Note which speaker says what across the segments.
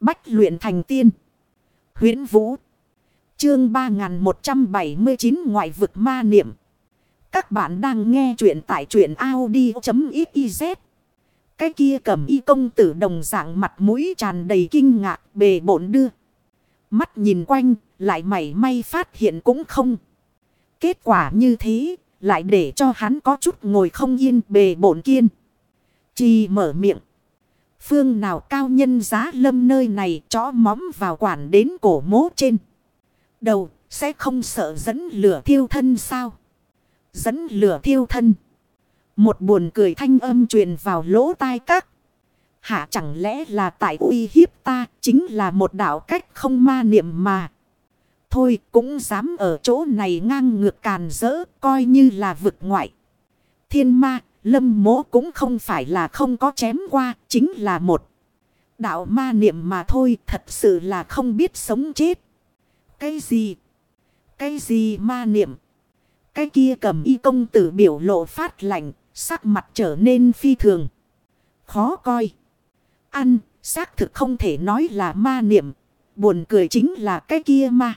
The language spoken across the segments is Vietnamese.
Speaker 1: Bách luyện thành tiên. huyễn Vũ. Chương 3179 ngoại vực ma niệm. Các bạn đang nghe truyện tại truyện Audi.xyz. Cái kia cầm y công tử đồng dạng mặt mũi tràn đầy kinh ngạc, bề bổn đưa. Mắt nhìn quanh, lại mảy may phát hiện cũng không. Kết quả như thế, lại để cho hắn có chút ngồi không yên, bề bổn kiên. Chỉ mở miệng. Phương nào cao nhân giá lâm nơi này chó móm vào quản đến cổ mố trên. Đầu, sẽ không sợ dẫn lửa thiêu thân sao? Dẫn lửa thiêu thân. Một buồn cười thanh âm truyền vào lỗ tai các. Hạ chẳng lẽ là tại uy hiếp ta, chính là một đạo cách không ma niệm mà. Thôi, cũng dám ở chỗ này ngang ngược càn rỡ, coi như là vực ngoại. Thiên ma Lâm mỗ cũng không phải là không có chém qua, chính là một đạo ma niệm mà thôi, thật sự là không biết sống chết. Cái gì? Cái gì ma niệm? Cái kia cầm y công tử biểu lộ phát lạnh, sắc mặt trở nên phi thường. Khó coi. Ăn, xác thực không thể nói là ma niệm. Buồn cười chính là cái kia ma.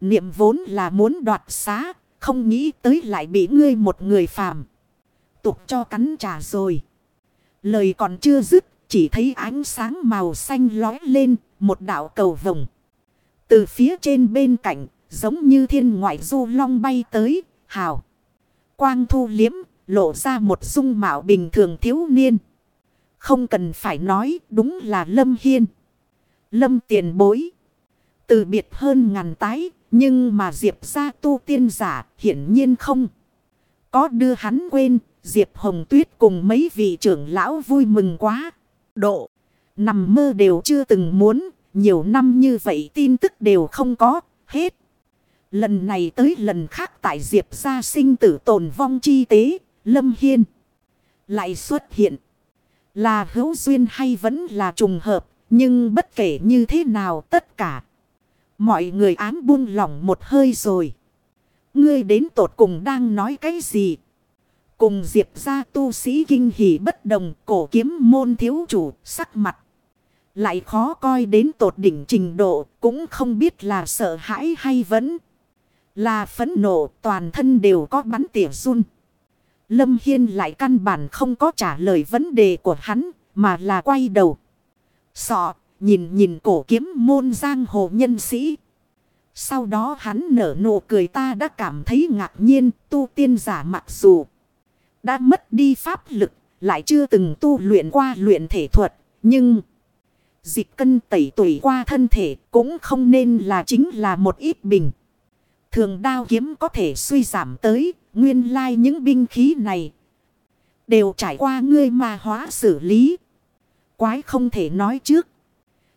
Speaker 1: Niệm vốn là muốn đoạt xá, không nghĩ tới lại bị ngươi một người phàm tục cho cắn trả rồi. Lời còn chưa dứt, chỉ thấy ánh sáng màu xanh lói lên, một đạo cầu vồng. Từ phía trên bên cạnh, giống như thiên ngoại du long bay tới, hào. Quang thu liếm, lộ ra một dung mạo bình thường thiếu niên. Không cần phải nói, đúng là Lâm Hiên. Lâm tiền bối. Từ biệt hơn ngàn tái, nhưng mà Diệp ra tu tiên giả hiển nhiên không. Có đưa hắn quên, Diệp Hồng Tuyết cùng mấy vị trưởng lão vui mừng quá. Độ. Nằm mơ đều chưa từng muốn. Nhiều năm như vậy tin tức đều không có. Hết. Lần này tới lần khác tại Diệp gia sinh tử tồn vong chi tế. Lâm Hiên. Lại xuất hiện. Là hữu duyên hay vẫn là trùng hợp. Nhưng bất kể như thế nào tất cả. Mọi người ám buông lỏng một hơi rồi. Ngươi đến tột cùng đang nói cái gì? Cùng diệp ra tu sĩ kinh hỉ bất đồng, cổ kiếm môn thiếu chủ, sắc mặt. Lại khó coi đến tột đỉnh trình độ, cũng không biết là sợ hãi hay vẫn là phấn nộ, toàn thân đều có bắn tỉa run. Lâm Hiên lại căn bản không có trả lời vấn đề của hắn, mà là quay đầu. Sọ, nhìn nhìn cổ kiếm môn giang hồ nhân sĩ. Sau đó hắn nở nụ cười ta đã cảm thấy ngạc nhiên, tu tiên giả mặc dù. Đã mất đi pháp lực, lại chưa từng tu luyện qua luyện thể thuật, nhưng... Dịch cân tẩy tuổi qua thân thể cũng không nên là chính là một ít bình. Thường đao kiếm có thể suy giảm tới, nguyên lai những binh khí này. Đều trải qua ngươi ma hóa xử lý. Quái không thể nói trước.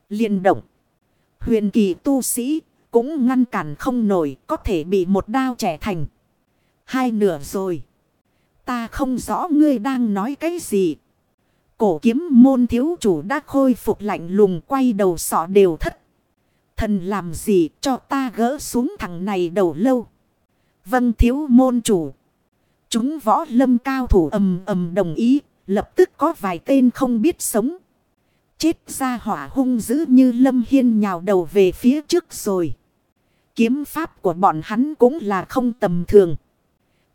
Speaker 1: liền động. Huyền kỳ tu sĩ cũng ngăn cản không nổi có thể bị một đao trẻ thành. Hai nửa rồi. Ta không rõ ngươi đang nói cái gì. Cổ kiếm môn thiếu chủ đã khôi phục lạnh lùng quay đầu sọ đều thất. Thần làm gì cho ta gỡ xuống thằng này đầu lâu. Vâng thiếu môn chủ. Chúng võ lâm cao thủ ầm ầm đồng ý. Lập tức có vài tên không biết sống. Chết ra hỏa hung dữ như lâm hiên nhào đầu về phía trước rồi. Kiếm pháp của bọn hắn cũng là không tầm thường.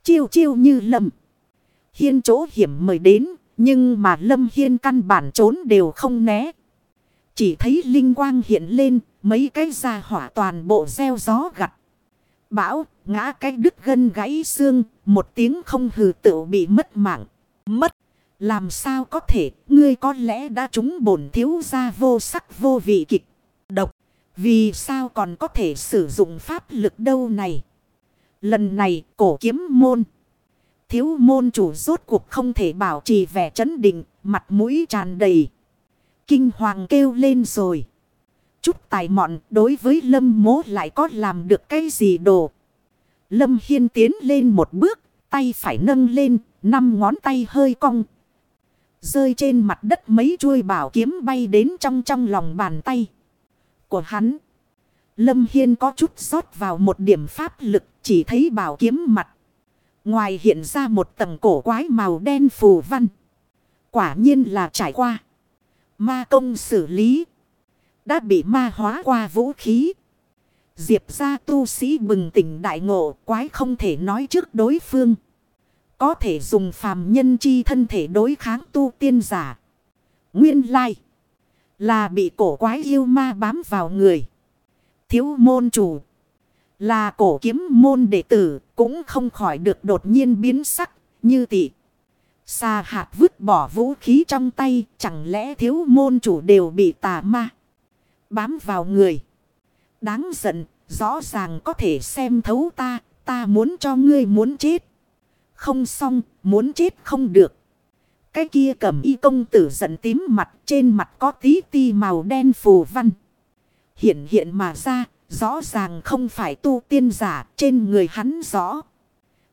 Speaker 1: Chiêu chiêu như lâm. Hiên chỗ hiểm mời đến, nhưng mà Lâm Hiên căn bản trốn đều không né. Chỉ thấy linh quang hiện lên, mấy cái gia hỏa toàn bộ gieo gió gặt. Bão, ngã cái đứt gân gãy xương, một tiếng không hừ tự bị mất mạng. Mất, làm sao có thể, ngươi có lẽ đã trúng bổn thiếu ra vô sắc vô vị kịch, độc. Vì sao còn có thể sử dụng pháp lực đâu này? Lần này cổ kiếm môn. Thiếu môn chủ rốt cuộc không thể bảo trì vẻ chấn định, mặt mũi tràn đầy. Kinh hoàng kêu lên rồi. Chút tài mọn đối với lâm mố lại có làm được cái gì đồ. Lâm Hiên tiến lên một bước, tay phải nâng lên, năm ngón tay hơi cong. Rơi trên mặt đất mấy chuôi bảo kiếm bay đến trong trong lòng bàn tay của hắn. Lâm Hiên có chút sót vào một điểm pháp lực, chỉ thấy bảo kiếm mặt. Ngoài hiện ra một tầng cổ quái màu đen phù văn. Quả nhiên là trải qua. Ma công xử lý. đã bị ma hóa qua vũ khí. Diệp ra tu sĩ bừng tỉnh đại ngộ, quái không thể nói trước đối phương. Có thể dùng phàm nhân chi thân thể đối kháng tu tiên giả. Nguyên lai là bị cổ quái yêu ma bám vào người. Thiếu môn chủ là cổ kiếm môn đệ tử cũng không khỏi được đột nhiên biến sắc, như tỷ. Sa hạt vứt bỏ vũ khí trong tay, chẳng lẽ thiếu môn chủ đều bị tà ma bám vào người. Đáng giận, rõ ràng có thể xem thấu ta ta muốn cho ngươi muốn chết. Không xong, muốn chết không được. Cái kia cầm y công tử giận tím mặt, trên mặt có tí ti màu đen phù văn. Hiện hiện mà ra Rõ ràng không phải tu tiên giả, trên người hắn rõ.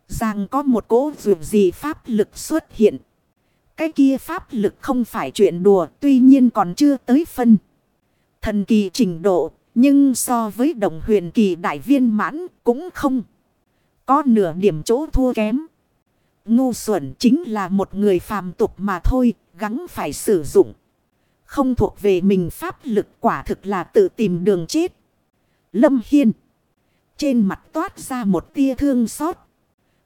Speaker 1: Ràng có một cố dù gì pháp lực xuất hiện. Cái kia pháp lực không phải chuyện đùa, tuy nhiên còn chưa tới phân. Thần kỳ trình độ, nhưng so với đồng huyền kỳ đại viên mãn cũng không. Có nửa điểm chỗ thua kém. Ngu xuẩn chính là một người phàm tục mà thôi, gắng phải sử dụng. Không thuộc về mình pháp lực quả thực là tự tìm đường chết. Lâm Hiên. Trên mặt toát ra một tia thương xót.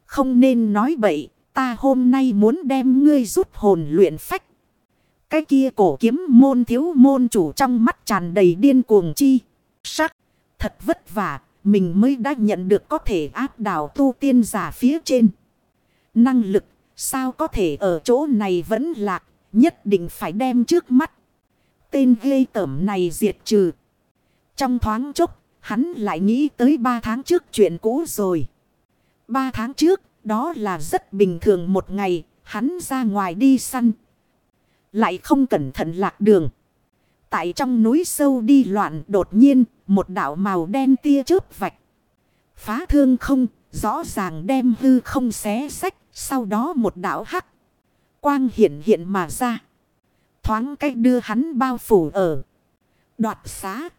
Speaker 1: Không nên nói bậy. Ta hôm nay muốn đem ngươi rút hồn luyện phách. Cái kia cổ kiếm môn thiếu môn chủ trong mắt tràn đầy điên cuồng chi. Sắc. Thật vất vả. Mình mới đã nhận được có thể áp đảo tu tiên giả phía trên. Năng lực. Sao có thể ở chỗ này vẫn lạc. Nhất định phải đem trước mắt. Tên ghê tẩm này diệt trừ. Trong thoáng chốc Hắn lại nghĩ tới ba tháng trước chuyện cũ rồi. Ba tháng trước, đó là rất bình thường một ngày, hắn ra ngoài đi săn. Lại không cẩn thận lạc đường. Tại trong núi sâu đi loạn đột nhiên, một đảo màu đen tia chớp vạch. Phá thương không, rõ ràng đem hư không xé sách, sau đó một đảo hắc. Quang hiện hiện mà ra. Thoáng cách đưa hắn bao phủ ở. Đoạt xá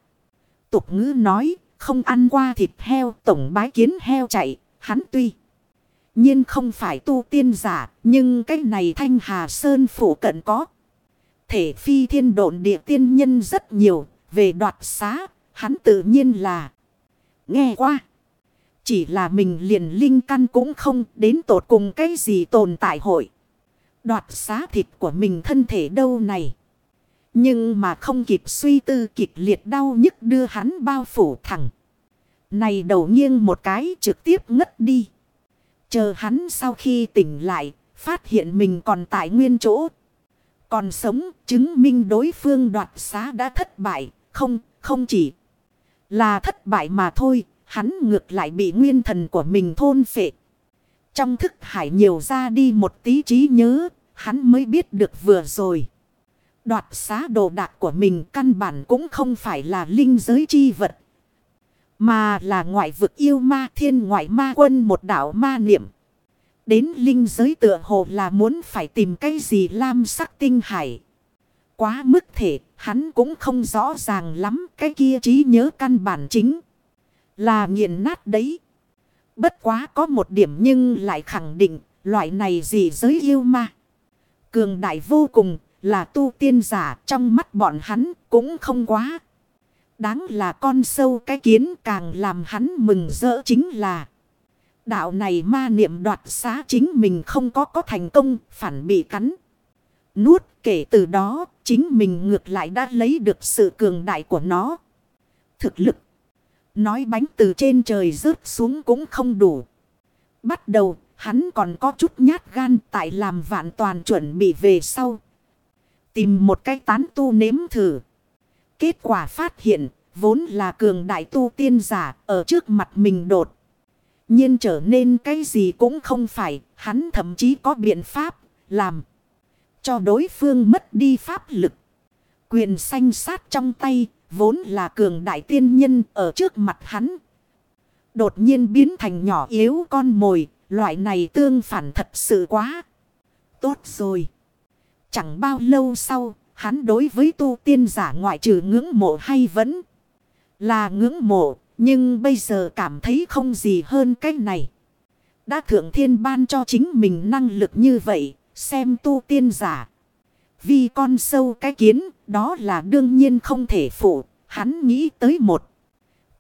Speaker 1: tục ngữ nói, không ăn qua thịt heo tổng bái kiến heo chạy, hắn tuy. nhiên không phải tu tiên giả, nhưng cái này thanh hà sơn phủ cận có. Thể phi thiên độn địa tiên nhân rất nhiều, về đoạt xá, hắn tự nhiên là nghe qua. Chỉ là mình liền linh căn cũng không đến tột cùng cái gì tồn tại hội. Đoạt xá thịt của mình thân thể đâu này. Nhưng mà không kịp suy tư kịch liệt đau nhức đưa hắn bao phủ thẳng. Này đầu nghiêng một cái trực tiếp ngất đi. Chờ hắn sau khi tỉnh lại, phát hiện mình còn tại nguyên chỗ. Còn sống, chứng minh đối phương đoạt xá đã thất bại, không, không chỉ là thất bại mà thôi, hắn ngược lại bị nguyên thần của mình thôn phệ. Trong thức hải nhiều ra đi một tí trí nhớ, hắn mới biết được vừa rồi. Đoạt xá đồ đạc của mình căn bản cũng không phải là linh giới chi vật. Mà là ngoại vực yêu ma thiên ngoại ma quân một đảo ma niệm. Đến linh giới tựa hồ là muốn phải tìm cái gì lam sắc tinh hải. Quá mức thể, hắn cũng không rõ ràng lắm cái kia trí nhớ căn bản chính. Là nghiền nát đấy. Bất quá có một điểm nhưng lại khẳng định loại này gì giới yêu ma. Cường đại vô cùng là tu tiên giả, trong mắt bọn hắn cũng không quá. Đáng là con sâu cái kiến càng làm hắn mừng rỡ chính là. Đạo này ma niệm đoạt xá chính mình không có có thành công, phản bị cắn. Nuốt kể từ đó, chính mình ngược lại đã lấy được sự cường đại của nó. Thực lực. Nói bánh từ trên trời rớt xuống cũng không đủ. Bắt đầu, hắn còn có chút nhát gan tại làm vạn toàn chuẩn bị về sau. Tìm một cái tán tu nếm thử. Kết quả phát hiện, vốn là cường đại tu tiên giả ở trước mặt mình đột. nhiên trở nên cái gì cũng không phải, hắn thậm chí có biện pháp, làm. Cho đối phương mất đi pháp lực. Quyền xanh sát trong tay, vốn là cường đại tiên nhân ở trước mặt hắn. Đột nhiên biến thành nhỏ yếu con mồi, loại này tương phản thật sự quá. Tốt rồi. Chẳng bao lâu sau, hắn đối với tu tiên giả ngoại trừ ngưỡng mộ hay vẫn là ngưỡng mộ, nhưng bây giờ cảm thấy không gì hơn cái này. Đã thượng thiên ban cho chính mình năng lực như vậy, xem tu tiên giả. Vì con sâu cái kiến, đó là đương nhiên không thể phụ, Hắn nghĩ tới một.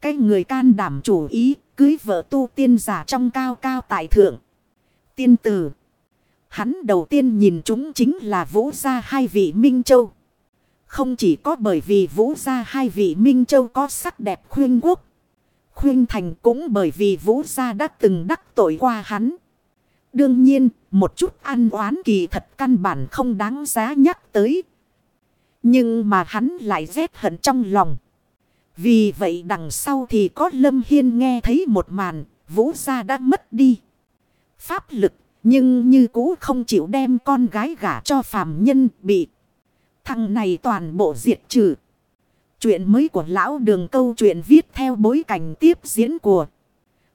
Speaker 1: Cái người can đảm chủ ý cưới vợ tu tiên giả trong cao cao tại thượng. Tiên tử. Hắn đầu tiên nhìn chúng chính là vũ gia hai vị Minh Châu. Không chỉ có bởi vì vũ gia hai vị Minh Châu có sắc đẹp khuyên quốc. Khuyên thành cũng bởi vì vũ gia đã từng đắc tội qua hắn. Đương nhiên, một chút ăn oán kỳ thật căn bản không đáng giá nhắc tới. Nhưng mà hắn lại rét hận trong lòng. Vì vậy đằng sau thì có Lâm Hiên nghe thấy một màn, vũ gia đã mất đi. Pháp lực, nhưng như cũ không chịu đem con gái gả cho phàm nhân bị. Thằng này toàn bộ diệt trừ. Chuyện mới của lão đường câu chuyện viết theo bối cảnh tiếp diễn của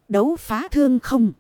Speaker 1: đấu phá thương không.